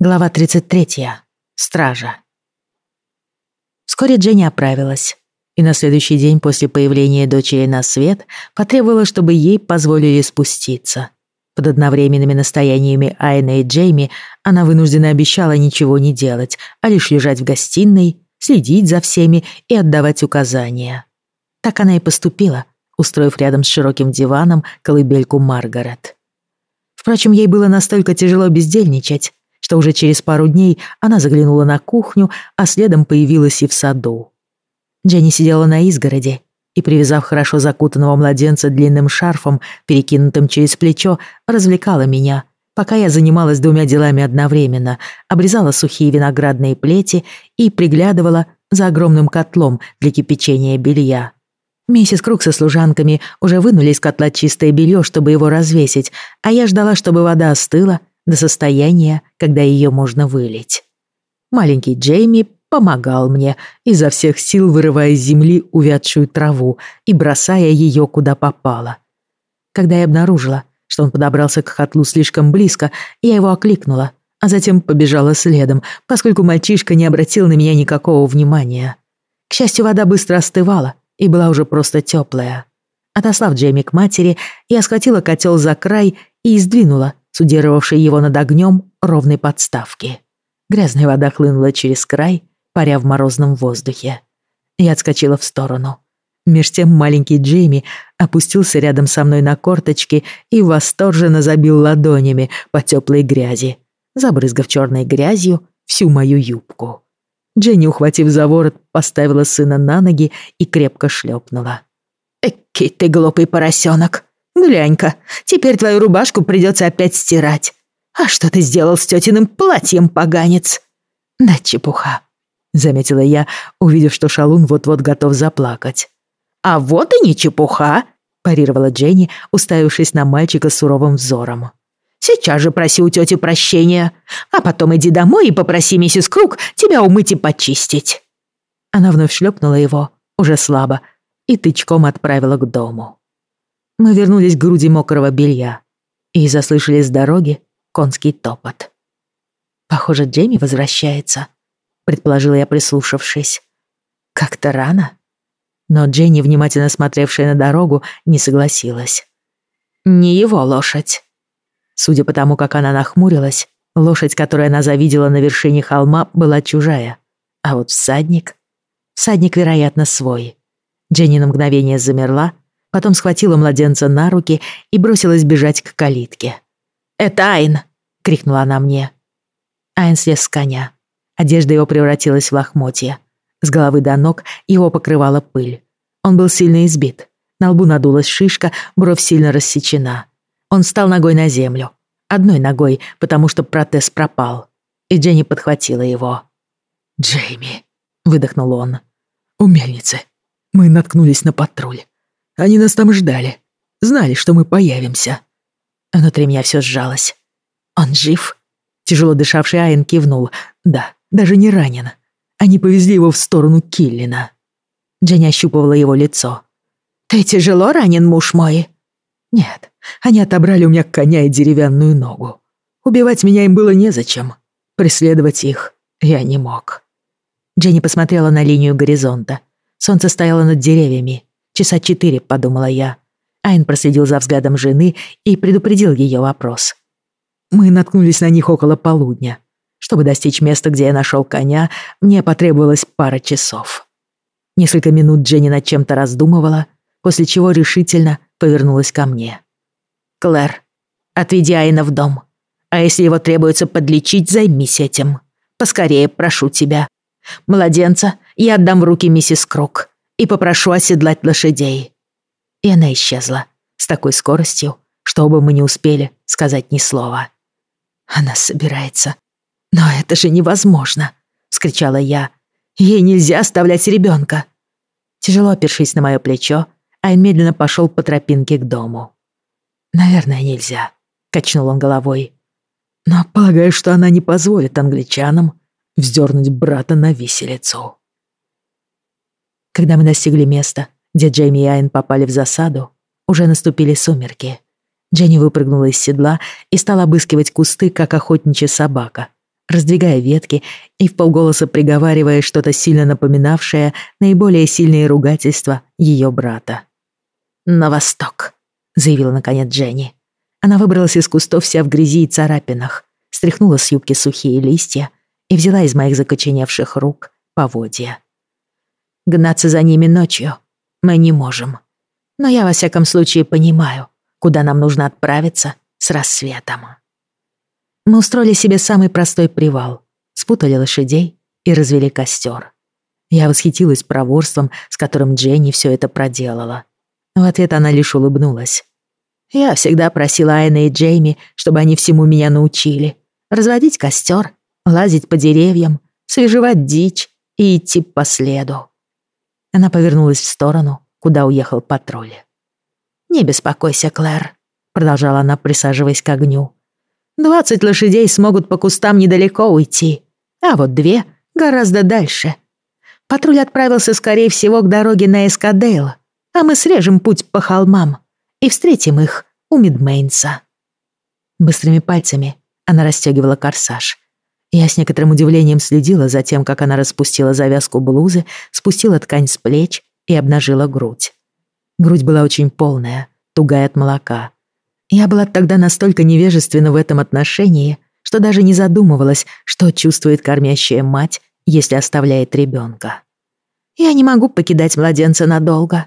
Глава 33. Стража. Вскоре Дженни оправилась, и на следующий день после появления дочери на свет потребовала, чтобы ей позволили спуститься. Под одновременными настояниями Айна и Джейми она вынуждена обещала ничего не делать, а лишь лежать в гостиной, следить за всеми и отдавать указания. Так она и поступила, устроив рядом с широким диваном колыбельку Маргарет. Впрочем, ей было настолько тяжело бездельничать, что уже через пару дней она заглянула на кухню, а следом появилась и в саду. Дженни сидела на изгороди и, привязав хорошо закутанного младенца длинным шарфом, перекинутым через плечо, развлекала меня, пока я занималась двумя делами одновременно, обрезала сухие виноградные плети и приглядывала за огромным котлом для кипячения белья. Миссис Круг со служанками уже вынули из котла чистое белье, чтобы его развесить, а я ждала, чтобы вода остыла, до состояния, когда ее можно вылить. Маленький Джейми помогал мне, изо всех сил вырывая из земли увядшую траву и бросая ее куда попало. Когда я обнаружила, что он подобрался к котлу слишком близко, я его окликнула, а затем побежала следом, поскольку мальчишка не обратил на меня никакого внимания. К счастью, вода быстро остывала и была уже просто теплая. Отослав Джейми к матери, я схватила котел за край и сдвинула судировавшей его над огнем ровной подставки. Грязная вода хлынула через край, паря в морозном воздухе. Я отскочила в сторону. Меж тем маленький Джейми опустился рядом со мной на корточки и восторженно забил ладонями по теплой грязи, забрызгав черной грязью всю мою юбку. Дженни, ухватив за ворот, поставила сына на ноги и крепко шлепнула. «Эки ты глупый поросенок!» Глянь-ка, теперь твою рубашку придется опять стирать. А что ты сделал с тетиным платьем, поганец?» «Да чепуха», — заметила я, увидев, что шалун вот-вот готов заплакать. «А вот и не чепуха», — парировала Дженни, уставившись на мальчика суровым взором. «Сейчас же проси у тети прощения, а потом иди домой и попроси миссис Круг тебя умыть и почистить». Она вновь шлепнула его, уже слабо, и тычком отправила к дому. Мы вернулись к груди мокрого белья и заслышали с дороги конский топот. «Похоже, Джейми возвращается», — предположила я, прислушавшись. «Как-то рано». Но Дженни, внимательно смотревшая на дорогу, не согласилась. «Не его лошадь». Судя по тому, как она нахмурилась, лошадь, которую она завидела на вершине холма, была чужая. А вот всадник... Всадник, вероятно, свой. Дженни на мгновение замерла, потом схватила младенца на руки и бросилась бежать к калитке. «Это Айн!» — крикнула она мне. Айн слез с коня. Одежда его превратилась в лохмотья. С головы до ног его покрывала пыль. Он был сильно избит. На лбу надулась шишка, бровь сильно рассечена. Он встал ногой на землю. Одной ногой, потому что протез пропал. И Дженни подхватила его. «Джейми», — выдохнул он. «У мельницы. Мы наткнулись на патруль. Они нас там ждали. Знали, что мы появимся. Внутри меня все сжалось. Он жив? Тяжело дышавший Айн кивнул. Да, даже не ранен. Они повезли его в сторону Киллина. Дженни ощупывала его лицо. «Ты тяжело ранен, муж мой?» «Нет, они отобрали у меня коня и деревянную ногу. Убивать меня им было незачем. Преследовать их я не мог». Дженни посмотрела на линию горизонта. Солнце стояло над деревьями, Часа четыре, подумала я. Айн проследил за взглядом жены и предупредил ее вопрос. Мы наткнулись на них около полудня. Чтобы достичь места, где я нашел коня, мне потребовалось пара часов. Несколько минут Дженни над чем-то раздумывала, после чего решительно повернулась ко мне. «Клэр, отведи Айна в дом. А если его требуется подлечить, займись этим. Поскорее, прошу тебя. Младенца я отдам в руки миссис Круг и попрошу оседлать лошадей». И она исчезла с такой скоростью, что оба мы не успели сказать ни слова. «Она собирается. Но это же невозможно!» — вскричала я. «Ей нельзя оставлять ребенка!» Тяжело опершись на мое плечо, Айн медленно пошел по тропинке к дому. «Наверное, нельзя», — качнул он головой. «Но полагаю, что она не позволит англичанам вздернуть брата на виселицу». Когда мы достигли места, где Джейми и Айн попали в засаду, уже наступили сумерки. Дженни выпрыгнула из седла и стала обыскивать кусты, как охотничья собака. раздвигая ветки и вполголоса приговаривая что-то сильно напоминавшее наиболее сильные ругательства ее брата. «На восток», — заявила наконец Дженни. Она выбралась из кустов вся в грязи и царапинах, стряхнула с юбки сухие листья и взяла из моих закоченевших рук поводья. «Гнаться за ними ночью мы не можем. Но я во всяком случае понимаю, куда нам нужно отправиться с рассветом». Мы устроили себе самый простой привал, спутали лошадей и развели костер. Я восхитилась проворством, с которым Дженни все это проделала. В ответ она лишь улыбнулась. Я всегда просила Айна и Джейми, чтобы они всему меня научили. Разводить костер, лазить по деревьям, свежевать дичь и идти по следу. Она повернулась в сторону, куда уехал патруль. «Не беспокойся, Клэр», — продолжала она, присаживаясь к огню. Двадцать лошадей смогут по кустам недалеко уйти, а вот две гораздо дальше. Патруль отправился, скорее всего, к дороге на Эскадейл, а мы срежем путь по холмам и встретим их у Мидмейнса. Быстрыми пальцами она расстегивала корсаж. Я с некоторым удивлением следила за тем, как она распустила завязку блузы, спустила ткань с плеч и обнажила грудь. Грудь была очень полная, тугая от молока. Я была тогда настолько невежественна в этом отношении, что даже не задумывалась, что чувствует кормящая мать, если оставляет ребенка. «Я не могу покидать младенца надолго»,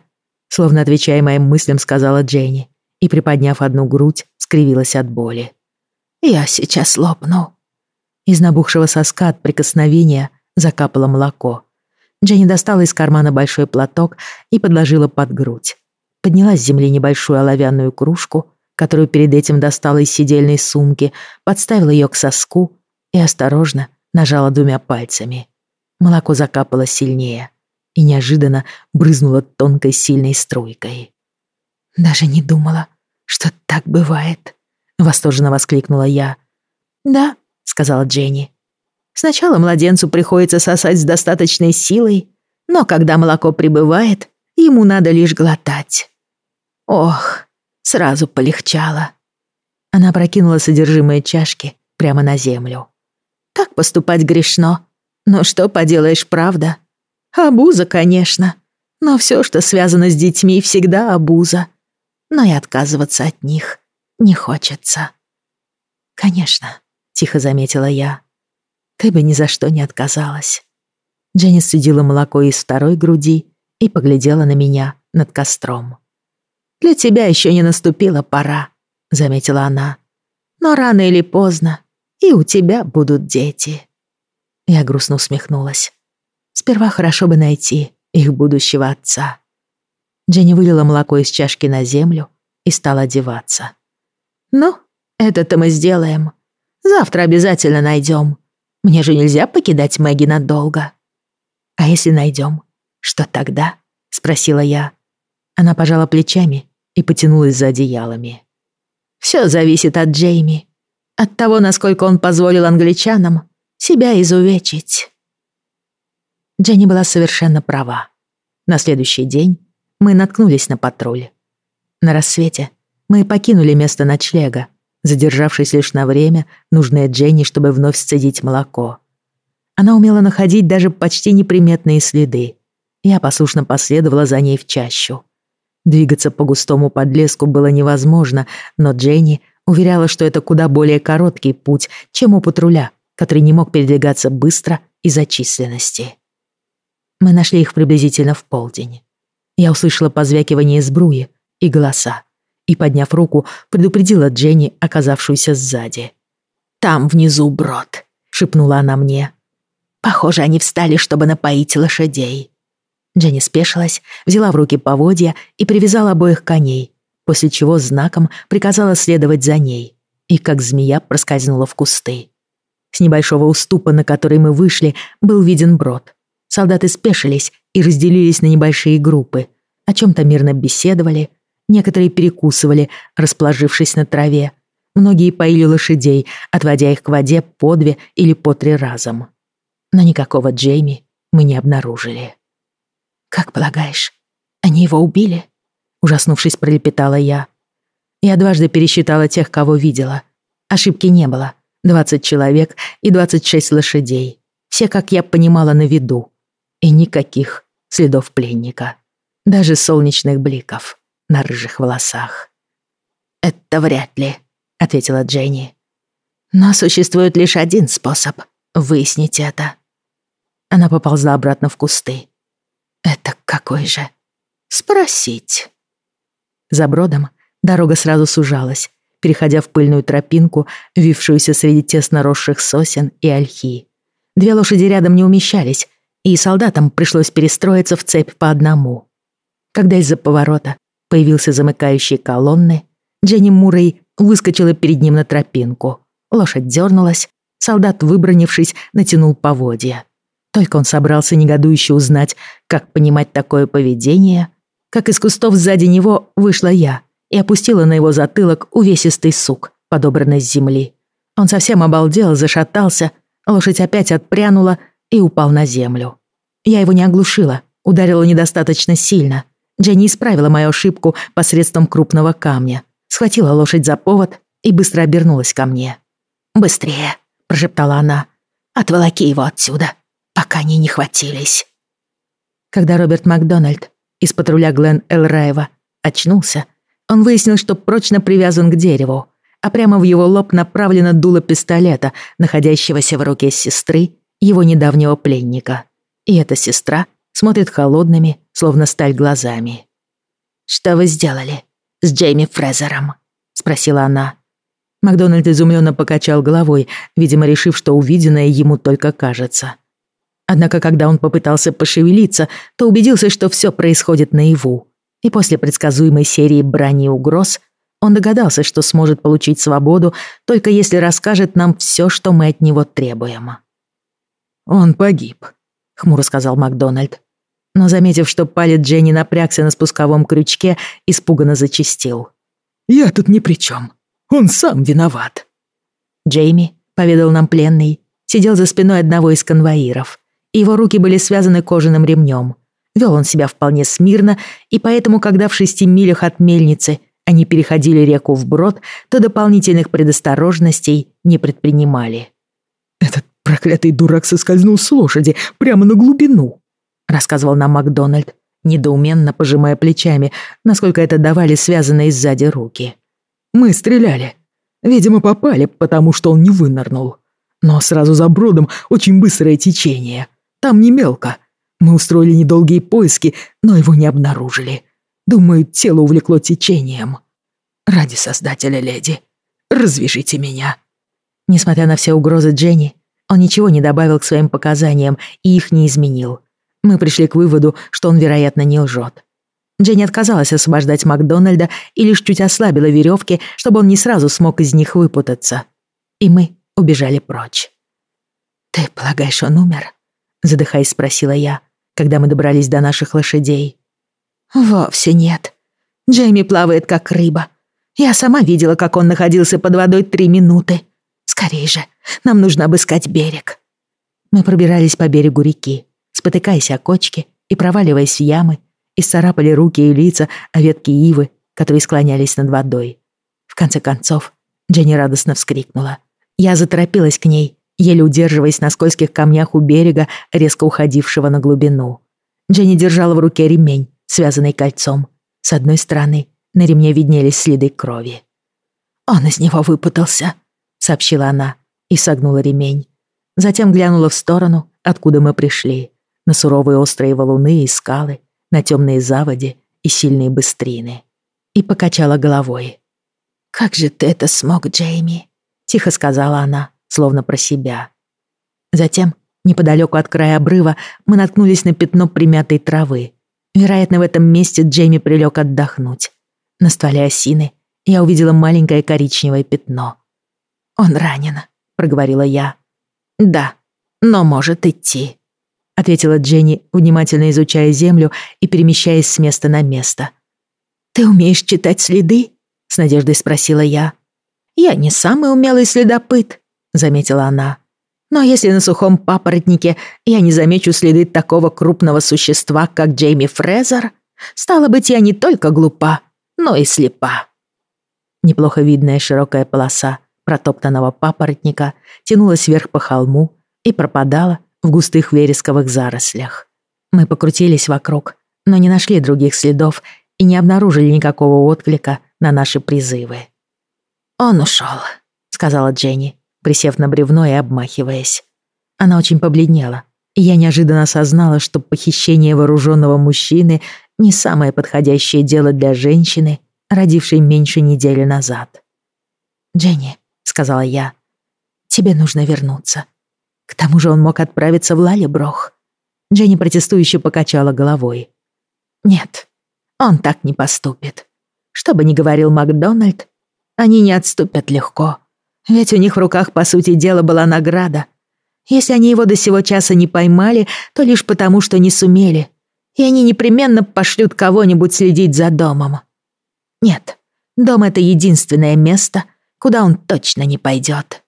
словно отвечая моим мыслям, сказала Дженни, и, приподняв одну грудь, скривилась от боли. «Я сейчас лопну». Из набухшего соска от прикосновения закапало молоко. Дженни достала из кармана большой платок и подложила под грудь. Подняла с земли небольшую оловянную кружку, которую перед этим достала из сидельной сумки, подставила ее к соску и осторожно нажала двумя пальцами. Молоко закапало сильнее и неожиданно брызнуло тонкой сильной струйкой. «Даже не думала, что так бывает», — восторженно воскликнула я. «Да», — сказала Дженни. «Сначала младенцу приходится сосать с достаточной силой, но когда молоко прибывает, ему надо лишь глотать». «Ох, Сразу полегчало. Она прокинула содержимое чашки прямо на землю. Так поступать грешно. Но что поделаешь, правда? Абуза, конечно. Но все, что связано с детьми, всегда абуза. Но и отказываться от них не хочется. «Конечно», — тихо заметила я. «Ты бы ни за что не отказалась». Дженни судила молоко из второй груди и поглядела на меня над костром. «Для тебя еще не наступила пора», — заметила она. «Но рано или поздно и у тебя будут дети». Я грустно усмехнулась. Сперва хорошо бы найти их будущего отца. Дженни вылила молоко из чашки на землю и стала одеваться. «Ну, это-то мы сделаем. Завтра обязательно найдем. Мне же нельзя покидать Мэгги надолго». «А если найдем, что тогда?» — спросила я. Она пожала плечами и потянулась за одеялами. «Все зависит от Джейми. От того, насколько он позволил англичанам себя изувечить». Дженни была совершенно права. На следующий день мы наткнулись на патруль. На рассвете мы покинули место ночлега, задержавшись лишь на время, нужное Дженни, чтобы вновь сцедить молоко. Она умела находить даже почти неприметные следы. Я послушно последовала за ней в чащу. Двигаться по густому подлеску было невозможно, но Дженни уверяла, что это куда более короткий путь, чем у патруля, который не мог передвигаться быстро из-за численности. Мы нашли их приблизительно в полдень. Я услышала позвякивание сбруи и голоса, и, подняв руку, предупредила Дженни, оказавшуюся сзади. «Там внизу брод», — шепнула она мне. «Похоже, они встали, чтобы напоить лошадей». Дженни спешилась, взяла в руки поводья и привязала обоих коней, после чего знаком приказала следовать за ней и как змея проскользнула в кусты. С небольшого уступа, на который мы вышли, был виден брод. Солдаты спешились и разделились на небольшие группы, о чем-то мирно беседовали, некоторые перекусывали, расположившись на траве, многие поили лошадей, отводя их к воде по две или по три разом. Но никакого Джейми мы не обнаружили. «Как полагаешь, они его убили?» Ужаснувшись, пролепетала я. Я дважды пересчитала тех, кого видела. Ошибки не было. 20 человек и 26 лошадей. Все, как я понимала, на виду. И никаких следов пленника. Даже солнечных бликов на рыжих волосах. «Это вряд ли», — ответила Дженни. «Но существует лишь один способ выяснить это». Она поползла обратно в кусты. «Это какой же?» «Спросить». За бродом дорога сразу сужалась, переходя в пыльную тропинку, вившуюся среди тесно росших сосен и ольхи. Две лошади рядом не умещались, и солдатам пришлось перестроиться в цепь по одному. Когда из-за поворота появился замыкающий колонны, Дженни Муррей выскочила перед ним на тропинку. Лошадь дернулась, солдат, выбронившись, натянул поводья. Только он собрался негодующе узнать, как понимать такое поведение, как из кустов сзади него вышла я и опустила на его затылок увесистый сук, подобранный с земли. Он совсем обалдел, зашатался, лошадь опять отпрянула и упал на землю. Я его не оглушила, ударила недостаточно сильно. Дженни исправила мою ошибку посредством крупного камня, схватила лошадь за повод и быстро обернулась ко мне. «Быстрее!» – прошептала она. «Отволоки его отсюда, пока они не хватились». Когда Роберт Макдональд из патруля Глен Элраева очнулся, он выяснил, что прочно привязан к дереву, а прямо в его лоб направлено дуло пистолета, находящегося в руке сестры его недавнего пленника. И эта сестра смотрит холодными, словно сталь глазами. «Что вы сделали с Джейми Фрезером?» — спросила она. Макдональд изумленно покачал головой, видимо, решив, что увиденное ему только кажется. Однако, когда он попытался пошевелиться, то убедился, что все происходит наяву и после предсказуемой серии брани и угроз он догадался, что сможет получить свободу, только если расскажет нам все, что мы от него требуем. «Он погиб», — хмуро сказал Макдональд. Но, заметив, что палец Дженни напрягся на спусковом крючке, испуганно зачистил. «Я тут ни при чем. Он сам виноват». Джейми, поведал нам пленный, сидел за спиной одного из конвоиров. Его руки были связаны кожаным ремнем. Вел он себя вполне смирно, и поэтому, когда в шести милях от мельницы они переходили реку вброд, то дополнительных предосторожностей не предпринимали. «Этот проклятый дурак соскользнул с лошади прямо на глубину», рассказывал нам Макдональд, недоуменно пожимая плечами, насколько это давали связанные сзади руки. «Мы стреляли. Видимо, попали, потому что он не вынырнул. Но сразу за бродом очень быстрое течение. Там не мелко, мы устроили недолгие поиски, но его не обнаружили. Думаю, тело увлекло течением. Ради создателя леди, развяжите меня». Несмотря на все угрозы Дженни, он ничего не добавил к своим показаниям и их не изменил. Мы пришли к выводу, что он, вероятно, не лжет. Дженни отказалась освобождать Макдональда и лишь чуть ослабила веревки, чтобы он не сразу смог из них выпутаться. И мы убежали прочь. «Ты полагаешь, он умер?» Задыхаясь, спросила я когда мы добрались до наших лошадей. «Вовсе нет. Джейми плавает, как рыба. Я сама видела, как он находился под водой три минуты. Скорей же, нам нужно обыскать берег». Мы пробирались по берегу реки, спотыкаясь о кочки и проваливаясь в ямы, и царапали руки и лица о ветки ивы, которые склонялись над водой. В конце концов, Дженни радостно вскрикнула. Я заторопилась к ней еле удерживаясь на скользких камнях у берега, резко уходившего на глубину. Дженни держала в руке ремень, связанный кольцом. С одной стороны на ремне виднелись следы крови. «Он из него выпутался», — сообщила она и согнула ремень. Затем глянула в сторону, откуда мы пришли, на суровые острые валуны и скалы, на темные заводи и сильные быстрины. И покачала головой. «Как же ты это смог, Джейми?» — тихо сказала она, словно про себя. Затем, неподалеку от края обрыва, мы наткнулись на пятно примятой травы. Вероятно, в этом месте Джейми прилег отдохнуть. На стволе осины я увидела маленькое коричневое пятно. «Он ранен», — проговорила я. «Да, но может идти», — ответила Дженни, внимательно изучая землю и перемещаясь с места на место. «Ты умеешь читать следы?» — с надеждой спросила я. «Я не самый умелый следопыт», — заметила она. «Но если на сухом папоротнике я не замечу следы такого крупного существа, как Джейми Фрезер, стало быть, я не только глупа, но и слепа». Неплохо видная широкая полоса протоптанного папоротника тянулась вверх по холму и пропадала в густых вересковых зарослях. Мы покрутились вокруг, но не нашли других следов и не обнаружили никакого отклика на наши призывы. «Он ушел», — сказала Дженни, присев на бревно и обмахиваясь. Она очень побледнела, и я неожиданно осознала, что похищение вооруженного мужчины не самое подходящее дело для женщины, родившей меньше недели назад. «Дженни», — сказала я, — «тебе нужно вернуться. К тому же он мог отправиться в Лалеброх». Дженни протестующе покачала головой. «Нет, он так не поступит. Что бы ни говорил Макдональд, они не отступят легко. Ведь у них в руках, по сути дела, была награда. Если они его до сего часа не поймали, то лишь потому, что не сумели. И они непременно пошлют кого-нибудь следить за домом. Нет, дом — это единственное место, куда он точно не пойдет.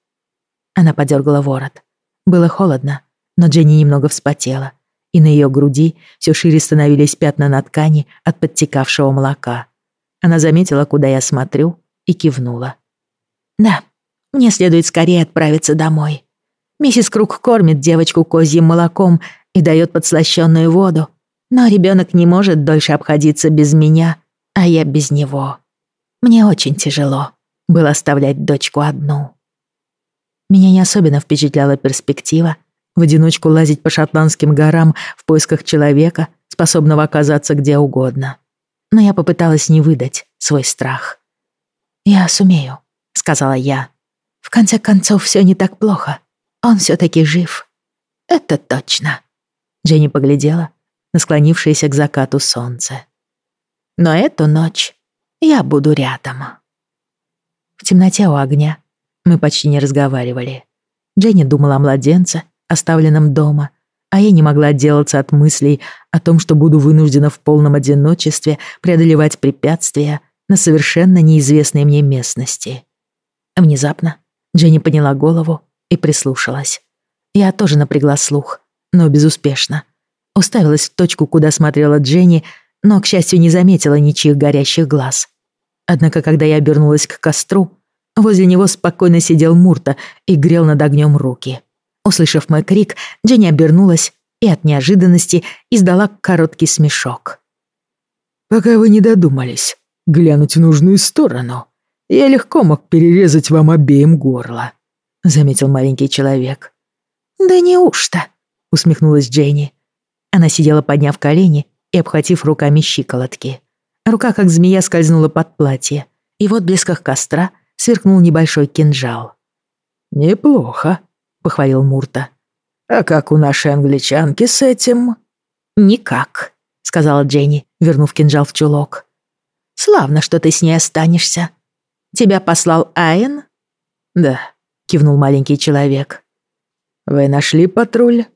Она подергала ворот. Было холодно, но Дженни немного вспотела, и на ее груди все шире становились пятна на ткани от подтекавшего молока. Она заметила, куда я смотрю, и кивнула. «Да, мне следует скорее отправиться домой. Миссис Круг кормит девочку козьим молоком и дает подслащенную воду, но ребенок не может дольше обходиться без меня, а я без него. Мне очень тяжело было оставлять дочку одну. Меня не особенно впечатляла перспектива в одиночку лазить по шотландским горам в поисках человека, способного оказаться где угодно. Но я попыталась не выдать свой страх. «Я сумею», — сказала я. «В конце концов, все не так плохо. Он все-таки жив». «Это точно». Дженни поглядела на склонившееся к закату солнце. «Но эту ночь я буду рядом». В темноте у огня мы почти не разговаривали. Дженни думала о младенце, оставленном дома, а я не могла отделаться от мыслей о том, что буду вынуждена в полном одиночестве преодолевать препятствия на совершенно неизвестной мне местности. Внезапно Дженни подняла голову и прислушалась. Я тоже напрягла слух, но безуспешно. Уставилась в точку, куда смотрела Дженни, но, к счастью, не заметила ничьих горящих глаз. Однако, когда я обернулась к костру, возле него спокойно сидел Мурта и грел над огнем руки. Услышав мой крик, Дженни обернулась и от неожиданности издала короткий смешок. «Пока вы не додумались глянуть в нужную сторону, я легко мог перерезать вам обеим горло», — заметил маленький человек. «Да неужто?» — усмехнулась Дженни. Она сидела, подняв колени и обхватив руками щиколотки. Рука, как змея, скользнула под платье, и в отблесках костра сверкнул небольшой кинжал. «Неплохо», — похвалил Мурта. «А как у нашей англичанки с этим?» «Никак», — сказала Дженни, вернув кинжал в чулок. «Славно, что ты с ней останешься. Тебя послал Айн?» «Да», — кивнул маленький человек. «Вы нашли патруль?»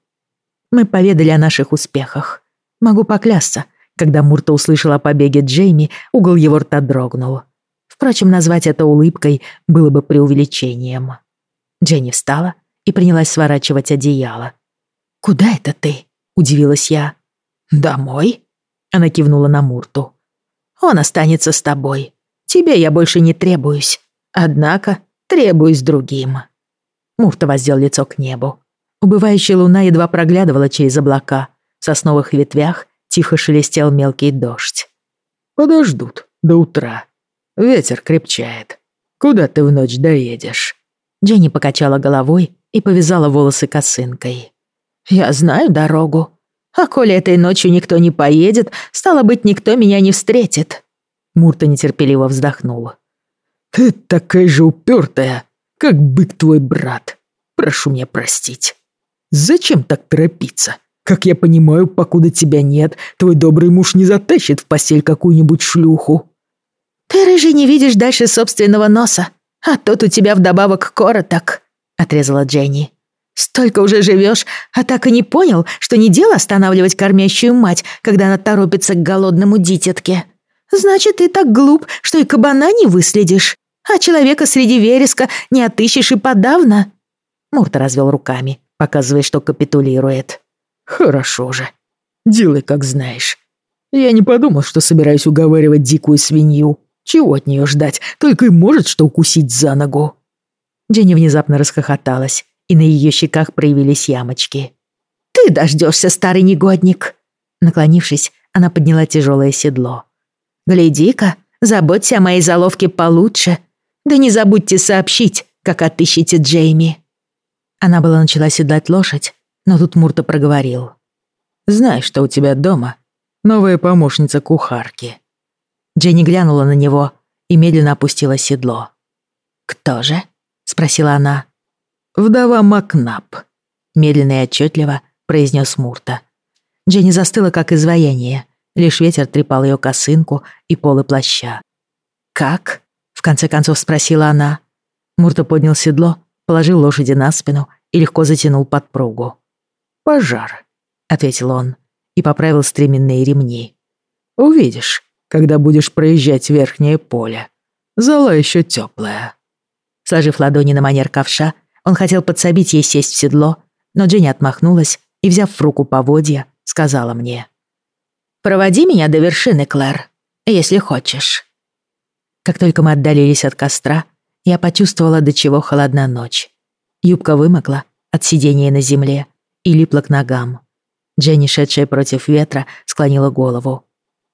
Мы поведали о наших успехах. Могу поклясться, когда Мурта услышал о побеге Джейми, угол его рта дрогнул. Впрочем, назвать это улыбкой было бы преувеличением. Дженни встала и принялась сворачивать одеяло. «Куда это ты?» — удивилась я. «Домой?» — она кивнула на Мурту. «Он останется с тобой. Тебе я больше не требуюсь. Однако требуюсь другим». Мурта воздел лицо к небу. Убывающая луна едва проглядывала через облака. В сосновых ветвях Тихо шелестел мелкий дождь. «Подождут до утра. Ветер крепчает. Куда ты в ночь доедешь?» Дженни покачала головой и повязала волосы косынкой. «Я знаю дорогу. А коли этой ночью никто не поедет, стало быть, никто меня не встретит». Мурта нетерпеливо вздохнула. «Ты такая же упертая, как бык твой брат. Прошу меня простить. Зачем так торопиться? Как я понимаю, покуда тебя нет, твой добрый муж не затащит в постель какую-нибудь шлюху». «Ты, рыжий, не видишь дальше собственного носа, а тот у тебя вдобавок короток», — отрезала Дженни. «Столько уже живешь, а так и не понял, что не дело останавливать кормящую мать, когда она торопится к голодному дитятке. Значит, ты так глуп, что и кабана не выследишь, а человека среди вереска не отыщешь и подавно». Мурта развел руками, показывая, что капитулирует. «Хорошо же. Делай, как знаешь. Я не подумал, что собираюсь уговаривать дикую свинью. Чего от нее ждать? Только и может что укусить за ногу». Дженни внезапно расхохоталась, и на ее щеках проявились ямочки. «Ты дождешься, старый негодник!» Наклонившись, она подняла тяжелое седло. «Гляди-ка, заботься о моей заловке получше. Да не забудьте сообщить, как отыщете Джейми». Она была начала седлать лошадь, но тут Мурта проговорил. «Знаешь, что у тебя дома новая помощница кухарки». Дженни глянула на него и медленно опустила седло. «Кто же?» — спросила она. «Вдова Макнап», — медленно и отчетливо произнес Мурта. Дженни застыла, как изваяние. Лишь ветер трепал ее косынку и полы плаща. «Как?» — в конце концов спросила она. Мурта поднял седло, положил лошади на спину и легко затянул подпругу. «Пожар», — ответил он и поправил стременные ремни. «Увидишь, когда будешь проезжать верхнее поле. Зала еще теплая». Сложив ладони на манер ковша, он хотел подсобить ей сесть в седло, но Дженни отмахнулась и, взяв в руку поводья, сказала мне. «Проводи меня до вершины, Клэр, если хочешь». Как только мы отдалились от костра, я почувствовала, до чего холодна ночь. Юбка вымокла от сидения на земле и липла к ногам. Дженни, шедшая против ветра, склонила голову.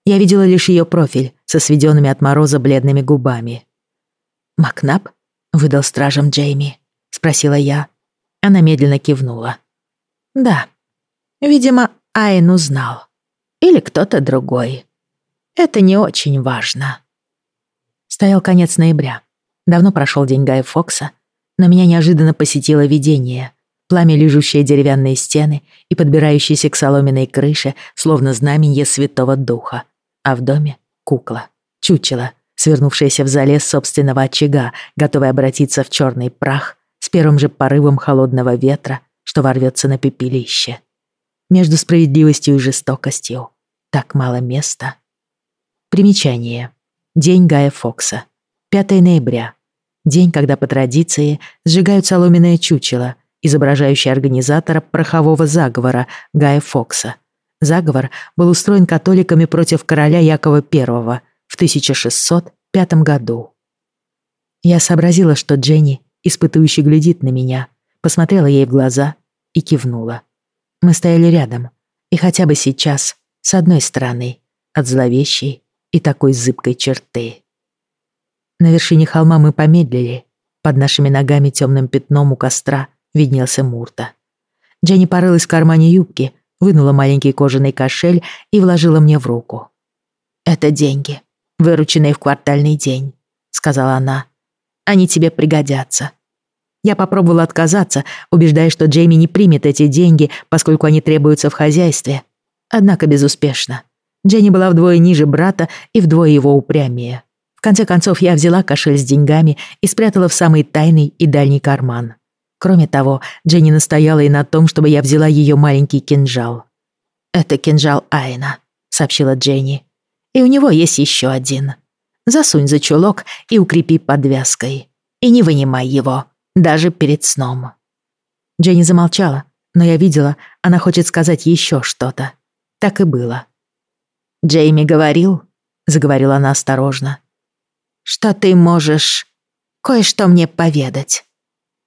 Я видела лишь ее профиль со сведенными от мороза бледными губами. «Макнап?» — выдал стражем Джейми. Спросила я. Она медленно кивнула. «Да. Видимо, Айн узнал. Или кто-то другой. Это не очень важно». Стоял конец ноября. Давно прошел день Гая Фокса, но меня неожиданно посетило видение. Пламя, лежущее деревянные стены и подбирающиеся к соломенной крыше, словно знаменье Святого Духа. А в доме — кукла, чучело, свернувшаяся в зале собственного очага, готовая обратиться в черный прах с первым же порывом холодного ветра, что ворвется на пепелище. Между справедливостью и жестокостью так мало места. Примечание. День Гая Фокса. 5 ноября. День, когда по традиции сжигают соломенное чучело, изображающее организатора порохового заговора Гая Фокса. Заговор был устроен католиками против короля Якова I в 1605 году. Я сообразила, что Дженни, испытующе глядит на меня, посмотрела ей в глаза и кивнула. Мы стояли рядом, и хотя бы сейчас, с одной стороны, от зловещей и такой зыбкой черты. На вершине холма мы помедлили. Под нашими ногами темным пятном у костра виднелся Мурта. Дженни порылась в кармане юбки, вынула маленький кожаный кошель и вложила мне в руку. «Это деньги, вырученные в квартальный день», — сказала она. «Они тебе пригодятся». Я попробовала отказаться, убеждая, что Джейми не примет эти деньги, поскольку они требуются в хозяйстве. Однако безуспешно. Дженни была вдвое ниже брата и вдвое его упрямее конце концов, я взяла кошель с деньгами и спрятала в самый тайный и дальний карман. Кроме того, Дженни настояла и на том, чтобы я взяла ее маленький кинжал. «Это кинжал Айна», — сообщила Дженни. «И у него есть еще один. Засунь за чулок и укрепи подвязкой. И не вынимай его, даже перед сном». Дженни замолчала, но я видела, она хочет сказать еще что-то. Так и было. «Джейми говорил», — заговорила она осторожно, что ты можешь кое-что мне поведать.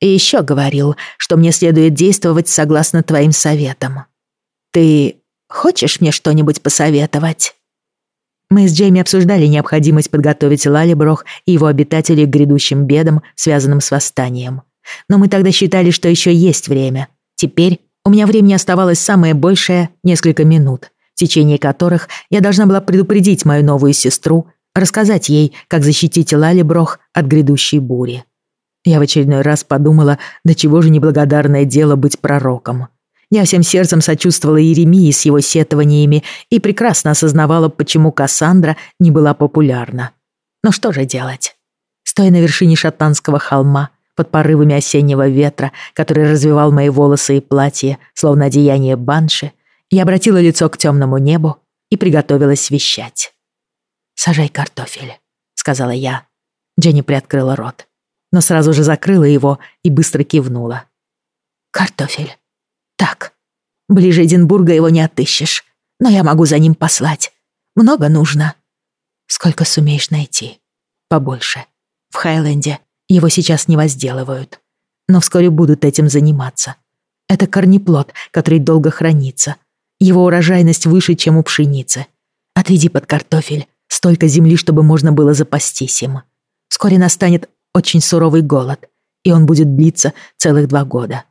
И еще говорил, что мне следует действовать согласно твоим советам. Ты хочешь мне что-нибудь посоветовать?» Мы с Джейми обсуждали необходимость подготовить Лалиброх и его обитателей к грядущим бедам, связанным с восстанием. Но мы тогда считали, что еще есть время. Теперь у меня времени оставалось самое большее — несколько минут, в течение которых я должна была предупредить мою новую сестру рассказать ей, как защитить Лалиброх от грядущей бури. Я в очередной раз подумала, до чего же неблагодарное дело быть пророком. Я всем сердцем сочувствовала Иеремии с его сетованиями и прекрасно осознавала, почему Кассандра не была популярна. Но что же делать? Стоя на вершине шотландского холма, под порывами осеннего ветра, который развивал мои волосы и платье, словно одеяние банши, я обратила лицо к темному небу и приготовилась вещать. «Сажай картофель», — сказала я. Дженни приоткрыла рот, но сразу же закрыла его и быстро кивнула. «Картофель. Так, ближе Эдинбурга его не отыщешь, но я могу за ним послать. Много нужно. Сколько сумеешь найти? Побольше. В Хайленде Его сейчас не возделывают, но вскоре будут этим заниматься. Это корнеплод, который долго хранится. Его урожайность выше, чем у пшеницы. Отведи под картофель столько земли, чтобы можно было запастись им. Вскоре настанет очень суровый голод, и он будет длиться целых два года.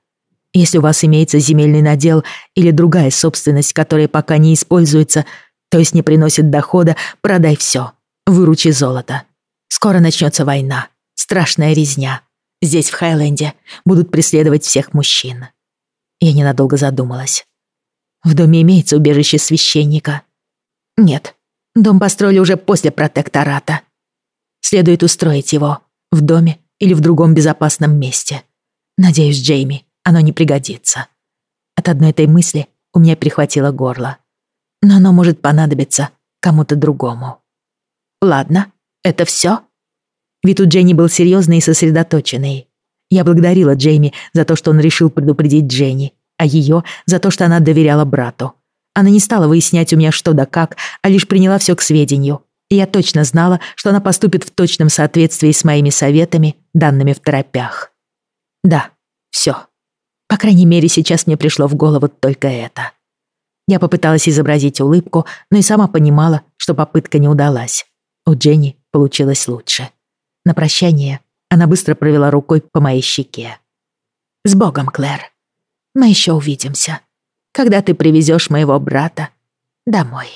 Если у вас имеется земельный надел или другая собственность, которая пока не используется, то есть не приносит дохода, продай все, выручи золото. Скоро начнется война, страшная резня. Здесь, в Хайленде, будут преследовать всех мужчин. Я ненадолго задумалась. В доме имеется убежище священника? Нет, дом построили уже после протектората. Следует устроить его в доме или в другом безопасном месте. Надеюсь, Джейми, оно не пригодится. От одной этой мысли у меня перехватило горло. Но оно может понадобиться кому-то другому. Ладно, это все? Вид у Дженни был серьезный и сосредоточенный. Я благодарила Джейми за то, что он решил предупредить Дженни, а ее за то, что она доверяла брату. Она не стала выяснять у меня что да как, а лишь приняла все к сведению. И я точно знала, что она поступит в точном соответствии с моими советами, данными в торопях. Да, все. По крайней мере, сейчас мне пришло в голову только это. Я попыталась изобразить улыбку, но и сама понимала, что попытка не удалась. У Дженни получилось лучше. На прощание она быстро провела рукой по моей щеке. «С Богом, Клэр. Мы еще увидимся, когда ты привезешь моего брата домой».